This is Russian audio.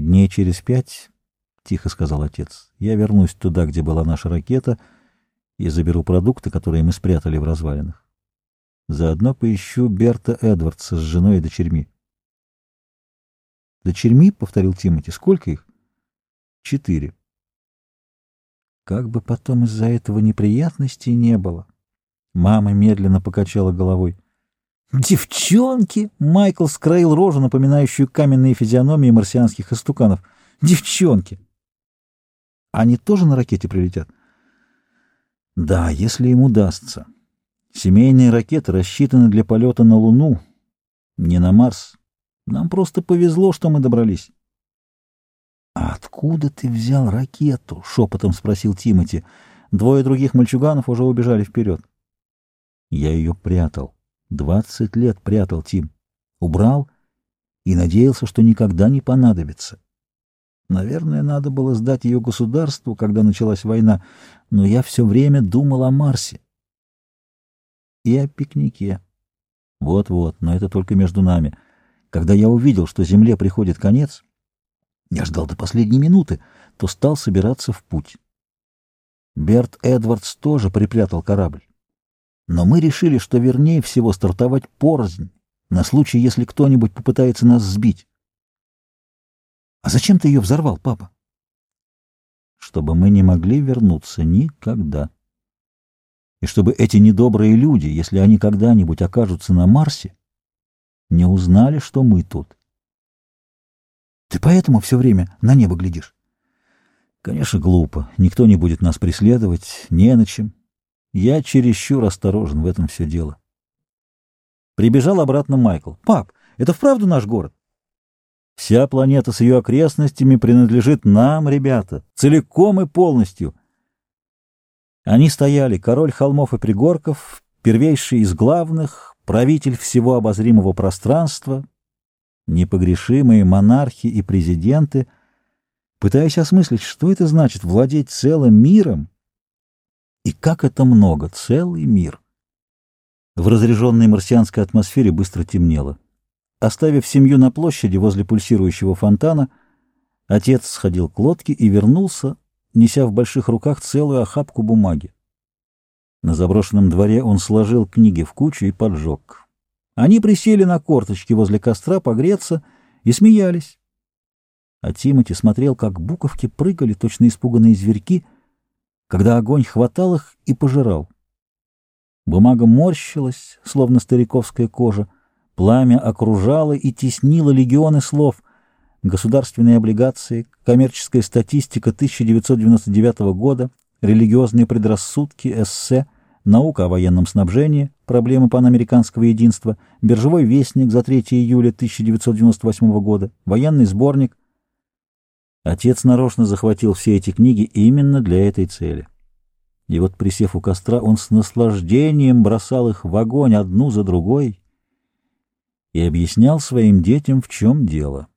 Дней через пять, — тихо сказал отец, — я вернусь туда, где была наша ракета, и заберу продукты, которые мы спрятали в развалинах. Заодно поищу Берта Эдвардса с женой и дочерьми. «Дочерьми?» — повторил Тимати. «Сколько их?» «Четыре». Как бы потом из-за этого неприятностей не было. Мама медленно покачала головой. «Девчонки!» — Майкл скроил рожу, напоминающую каменные физиономии марсианских истуканов. «Девчонки!» «Они тоже на ракете прилетят?» «Да, если им удастся. Семейные ракеты рассчитаны для полета на Луну, не на Марс. Нам просто повезло, что мы добрались». «А откуда ты взял ракету?» — шепотом спросил Тимати. Двое других мальчуганов уже убежали вперед. «Я ее прятал. Двадцать лет прятал Тим. Убрал и надеялся, что никогда не понадобится. Наверное, надо было сдать ее государству, когда началась война, но я все время думал о Марсе. И о пикнике. Вот-вот, но это только между нами. Когда я увидел, что Земле приходит конец, я ждал до последней минуты, то стал собираться в путь. Берт Эдвардс тоже припрятал корабль. Но мы решили, что вернее всего стартовать порознь, на случай, если кто-нибудь попытается нас сбить. А зачем ты ее взорвал, папа? Чтобы мы не могли вернуться никогда. И чтобы эти недобрые люди, если они когда-нибудь окажутся на Марсе, не узнали, что мы тут. Ты поэтому все время на небо глядишь? Конечно, глупо. Никто не будет нас преследовать, не на чем. Я чересчур осторожен в этом все дело. Прибежал обратно Майкл. «Пап, это вправду наш город?» «Вся планета с ее окрестностями принадлежит нам, ребята, целиком и полностью». Они стояли, король холмов и пригорков, первейший из главных, правитель всего обозримого пространства, непогрешимые монархи и президенты, пытаясь осмыслить, что это значит владеть целым миром, и как это много, целый мир. В разряженной марсианской атмосфере быстро темнело. Оставив семью на площади возле пульсирующего фонтана, отец сходил к лодке и вернулся, неся в больших руках целую охапку бумаги. На заброшенном дворе он сложил книги в кучу и поджег. Они присели на корточки возле костра погреться и смеялись. А Тимати смотрел, как буковки прыгали, точно испуганные зверьки, когда огонь хватал их и пожирал. Бумага морщилась, словно стариковская кожа, пламя окружало и теснило легионы слов. Государственные облигации, коммерческая статистика 1999 года, религиозные предрассудки, эссе — наука о военном снабжении, проблемы панамериканского единства, биржевой вестник за 3 июля 1998 года, военный сборник. Отец нарочно захватил все эти книги именно для этой цели. И вот, присев у костра, он с наслаждением бросал их в огонь одну за другой и объяснял своим детям, в чем дело.